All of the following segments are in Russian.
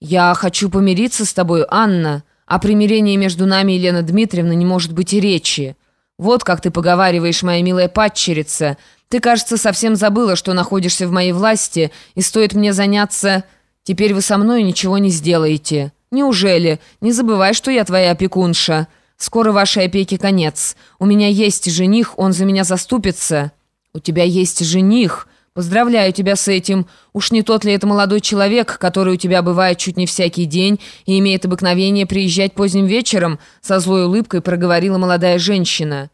«Я хочу помириться с тобой, Анна. О примирении между нами, Елена Дмитриевна, не может быть и речи. Вот как ты поговариваешь, моя милая падчерица. Ты, кажется, совсем забыла, что находишься в моей власти, и стоит мне заняться... Теперь вы со мной ничего не сделаете. Неужели? Не забывай, что я твоя опекунша. Скоро вашей опеки конец. У меня есть жених, он за меня заступится». «У тебя есть жених?» «Поздравляю тебя с этим. Уж не тот ли это молодой человек, который у тебя бывает чуть не всякий день и имеет обыкновение приезжать поздним вечером?» Со злой улыбкой проговорила молодая женщина.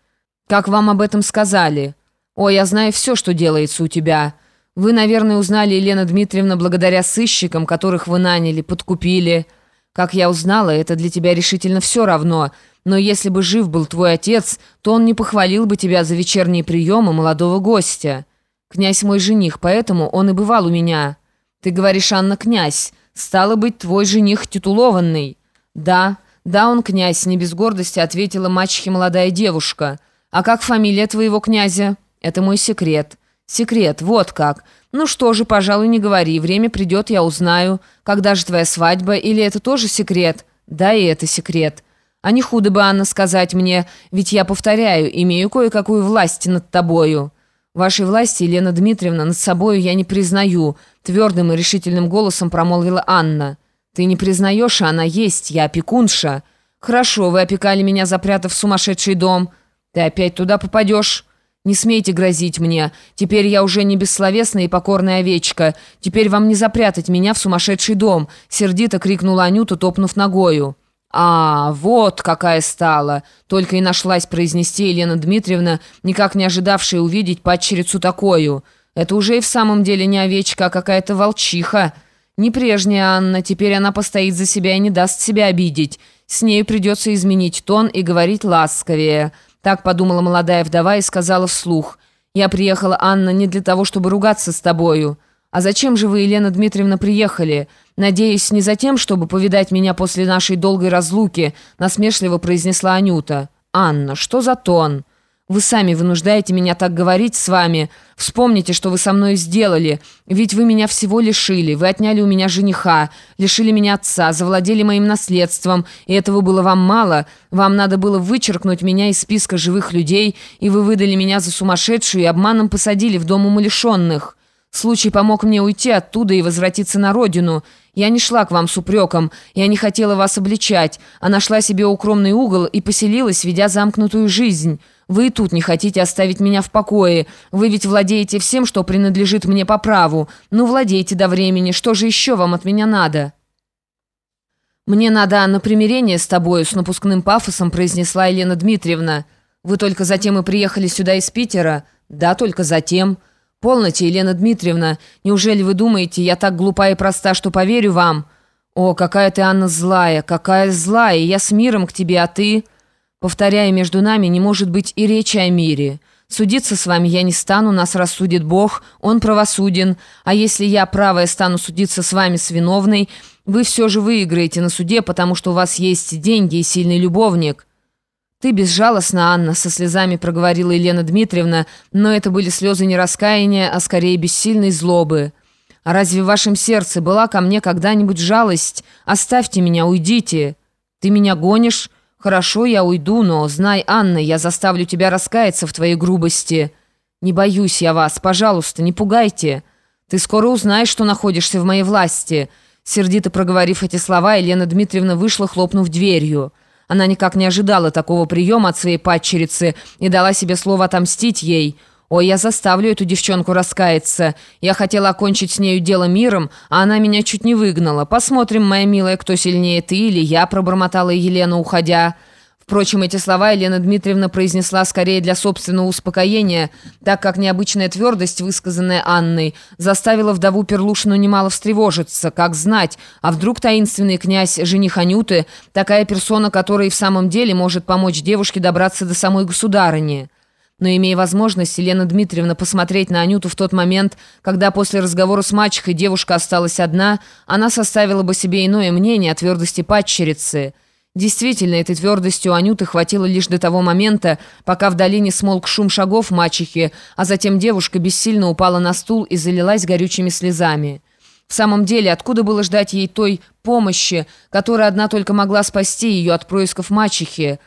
«Как вам об этом сказали?» «О, я знаю все, что делается у тебя. Вы, наверное, узнали, Елена Дмитриевна, благодаря сыщикам, которых вы наняли, подкупили. Как я узнала, это для тебя решительно все равно. Но если бы жив был твой отец, то он не похвалил бы тебя за вечерние приемы молодого гостя». Князь мой жених, поэтому он и бывал у меня. Ты говоришь, Анна, князь. Стало быть, твой жених титулованный. Да, да, он князь, не без гордости ответила мачехе молодая девушка. А как фамилия твоего князя? Это мой секрет. Секрет, вот как. Ну что же, пожалуй, не говори. Время придет, я узнаю. Когда же твоя свадьба? Или это тоже секрет? Да, и это секрет. А не худо бы, Анна, сказать мне, ведь я повторяю, имею кое-какую власть над тобою». «Вашей власти, Елена Дмитриевна, над собою я не признаю», твердым и решительным голосом промолвила Анна. «Ты не признаешь, а она есть, я опекунша. Хорошо, вы опекали меня, запрятав в сумасшедший дом. Ты опять туда попадешь?» «Не смейте грозить мне. Теперь я уже не бессловесная и покорная овечка. Теперь вам не запрятать меня в сумасшедший дом», сердито крикнула Анюта, топнув ногою. «А, вот какая стала!» Только и нашлась произнести Елена Дмитриевна, никак не ожидавшая увидеть падчерицу такую. «Это уже и в самом деле не овечка, а какая-то волчиха. Не прежняя Анна, теперь она постоит за себя и не даст себя обидеть. С ней придется изменить тон и говорить ласковее». Так подумала молодая вдова и сказала вслух. «Я приехала, Анна, не для того, чтобы ругаться с тобою». «А зачем же вы, Елена Дмитриевна, приехали? Надеюсь, не за тем, чтобы повидать меня после нашей долгой разлуки», насмешливо произнесла Анюта. «Анна, что за тон? Вы сами вынуждаете меня так говорить с вами. Вспомните, что вы со мной сделали. Ведь вы меня всего лишили. Вы отняли у меня жениха, лишили меня отца, завладели моим наследством. И этого было вам мало. Вам надо было вычеркнуть меня из списка живых людей, и вы выдали меня за сумасшедшую и обманом посадили в дом умалишенных». Случай помог мне уйти оттуда и возвратиться на родину. Я не шла к вам с упреком, я не хотела вас обличать, а нашла себе укромный угол и поселилась, ведя замкнутую жизнь. Вы и тут не хотите оставить меня в покое. Вы ведь владеете всем, что принадлежит мне по праву. Ну, владейте до времени, что же еще вам от меня надо?» «Мне надо на примирение с тобою», — с напускным пафосом произнесла Елена Дмитриевна. «Вы только затем и приехали сюда из Питера?» «Да, только затем». «Полноте, Елена Дмитриевна, неужели вы думаете, я так глупа и проста, что поверю вам? О, какая ты, Анна, злая, какая злая, я с миром к тебе, а ты...» Повторяю, между нами не может быть и речи о мире. Судиться с вами я не стану, нас рассудит Бог, Он правосуден. А если я, правая, стану судиться с вами с виновной, вы все же выиграете на суде, потому что у вас есть деньги и сильный любовник». «Ты безжалостна, Анна», — со слезами проговорила Елена Дмитриевна, но это были слезы не раскаяния, а скорее бессильной злобы. «А разве в вашем сердце была ко мне когда-нибудь жалость? Оставьте меня, уйдите. Ты меня гонишь? Хорошо, я уйду, но знай, Анна, я заставлю тебя раскаяться в твоей грубости. Не боюсь я вас, пожалуйста, не пугайте. Ты скоро узнаешь, что находишься в моей власти». Сердито проговорив эти слова, Елена Дмитриевна вышла, хлопнув дверью. Она никак не ожидала такого приема от своей падчерицы и дала себе слово отомстить ей. «Ой, я заставлю эту девчонку раскаяться. Я хотела окончить с нею дело миром, а она меня чуть не выгнала. Посмотрим, моя милая, кто сильнее, ты или я», пробормотала Елена, уходя. Впрочем, эти слова Елена Дмитриевна произнесла скорее для собственного успокоения, так как необычная твердость, высказанная Анной, заставила вдову Перлушину немало встревожиться, как знать, а вдруг таинственный князь, жених Анюты, такая персона, которая и в самом деле может помочь девушке добраться до самой государыни. Но имея возможность, Елена Дмитриевна посмотреть на Анюту в тот момент, когда после разговора с мачехой девушка осталась одна, она составила бы себе иное мнение о твердости падчерицы – Действительно, этой твердости у Анюты хватило лишь до того момента, пока в долине смолк шум шагов мачехи, а затем девушка бессильно упала на стул и залилась горючими слезами. В самом деле, откуда было ждать ей той помощи, которая одна только могла спасти ее от происков мачехи?